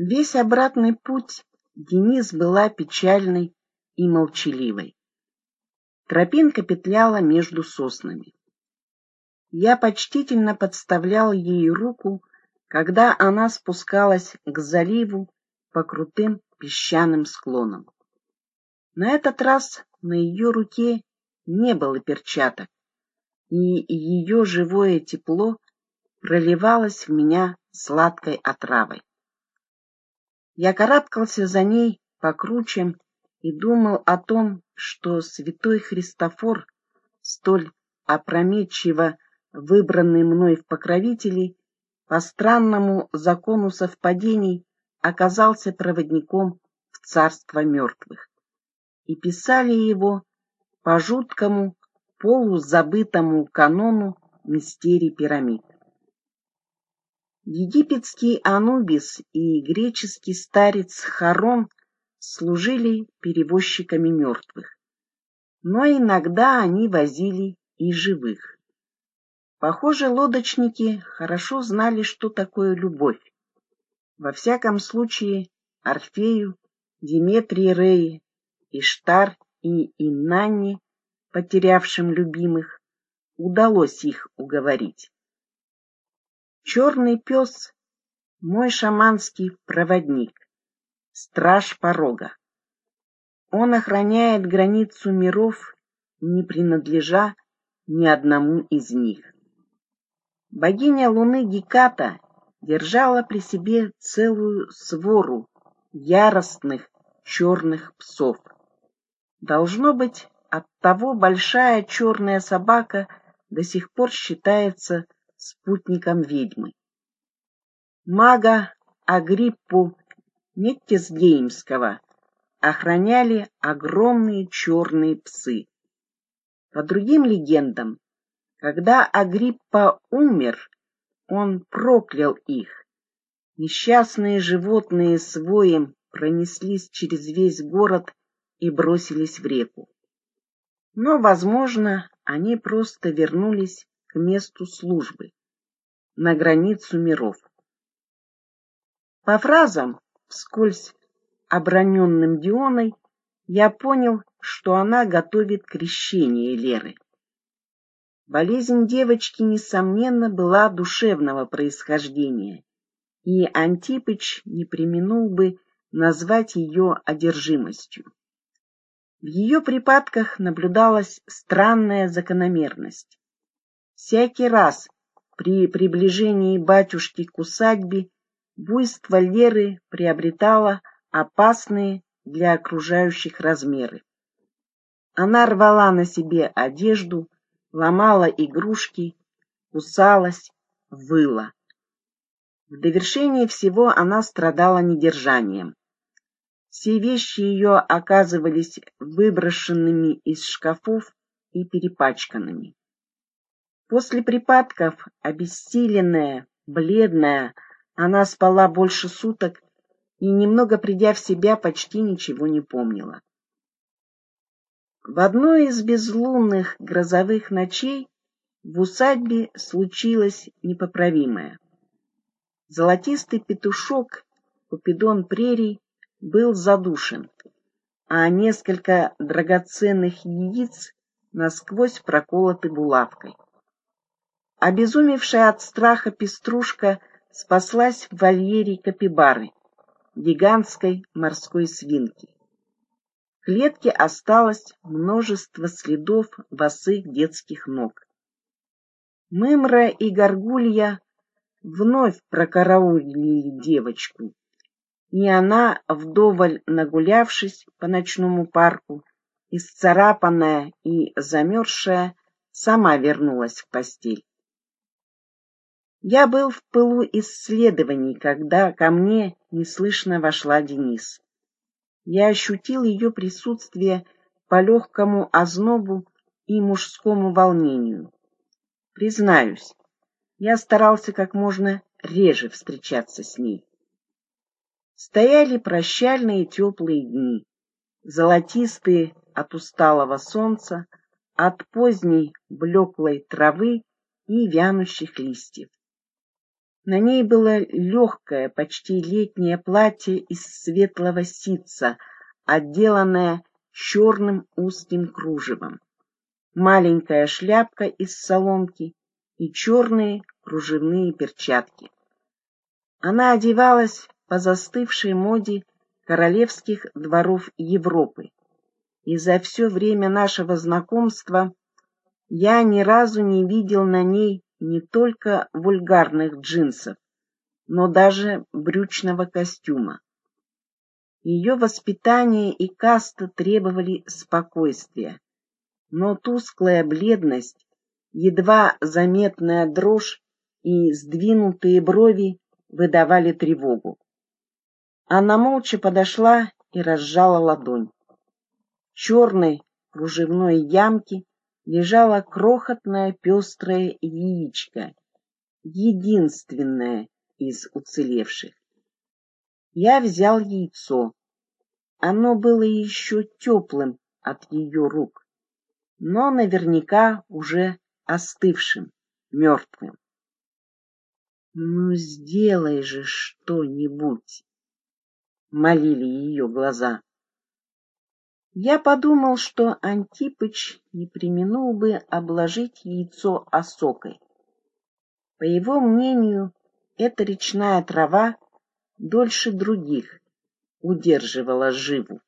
Весь обратный путь Денис была печальной и молчаливой. Тропинка петляла между соснами. Я почтительно подставлял ей руку, когда она спускалась к заливу по крутым песчаным склонам. На этот раз на ее руке не было перчаток, и ее живое тепло проливалось в меня сладкой отравой. Я карабкался за ней по кручам и думал о том, что святой Христофор, столь опрометчиво выбранный мной в покровители, по странному закону совпадений оказался проводником в царство мертвых. И писали его по жуткому, полузабытому канону мистерий пирамид. Египетский Анубис и греческий старец Харон служили перевозчиками мертвых, но иногда они возили и живых. Похоже, лодочники хорошо знали, что такое любовь. Во всяком случае, Орфею, Диметрии Реи, Иштар и Инанне, потерявшим любимых, удалось их уговорить. Черный пес — мой шаманский проводник, страж порога. Он охраняет границу миров, не принадлежа ни одному из них. Богиня Луны Геката держала при себе целую свору яростных черных псов. Должно быть, оттого большая черная собака до сих пор считается спутником ведьмы. Мага Агриппу Неттисгеймского охраняли огромные черные псы. По другим легендам, когда Агриппа умер, он проклял их. Несчастные животные с воем пронеслись через весь город и бросились в реку. Но, возможно, они просто вернулись к месту службы, на границу миров. По фразам, вскользь оброненным Дионой, я понял, что она готовит крещение Леры. Болезнь девочки, несомненно, была душевного происхождения, и Антипыч не применул бы назвать ее одержимостью. В ее припадках наблюдалась странная закономерность. Всякий раз при приближении батюшки к усадьбе буйство Леры приобретало опасные для окружающих размеры. Она рвала на себе одежду, ломала игрушки, кусалась, выла. В довершении всего она страдала недержанием. Все вещи ее оказывались выброшенными из шкафов и перепачканными. После припадков, обессиленная, бледная, она спала больше суток и, немного придя в себя, почти ничего не помнила. В одной из безлунных грозовых ночей в усадьбе случилось непоправимое. Золотистый петушок, Купидон прерий, был задушен, а несколько драгоценных яиц насквозь проколоты булавкой. Обезумевшая от страха пеструшка спаслась в вольере капибары, гигантской морской свинки. В клетке осталось множество следов босых детских ног. Мымра и Горгулья вновь прокараулили девочку, и она, вдоволь нагулявшись по ночному парку, исцарапанная и замерзшая, сама вернулась в постель. Я был в пылу исследований, когда ко мне неслышно вошла Денис. Я ощутил ее присутствие по легкому ознобу и мужскому волнению. Признаюсь, я старался как можно реже встречаться с ней. Стояли прощальные теплые дни, золотистые от усталого солнца, от поздней блеклой травы и вянущих листьев. На ней было легкое, почти летнее платье из светлого ситца, отделанное черным узким кружевом, маленькая шляпка из соломки и черные кружевные перчатки. Она одевалась по застывшей моде королевских дворов Европы, и за все время нашего знакомства я ни разу не видел на ней не только вульгарных джинсов, но даже брючного костюма. Ее воспитание и каста требовали спокойствия, но тусклая бледность, едва заметная дрожь и сдвинутые брови выдавали тревогу. Она молча подошла и разжала ладонь. Черной кружевной ямке лежало крохотное пестрое яичко, единственное из уцелевших. Я взял яйцо. Оно было еще теплым от ее рук, но наверняка уже остывшим, мертвым. «Ну, сделай же что-нибудь!» — молили ее глаза. Я подумал, что Антипыч не применул бы обложить яйцо осокой. По его мнению, эта речная трава дольше других удерживала живу.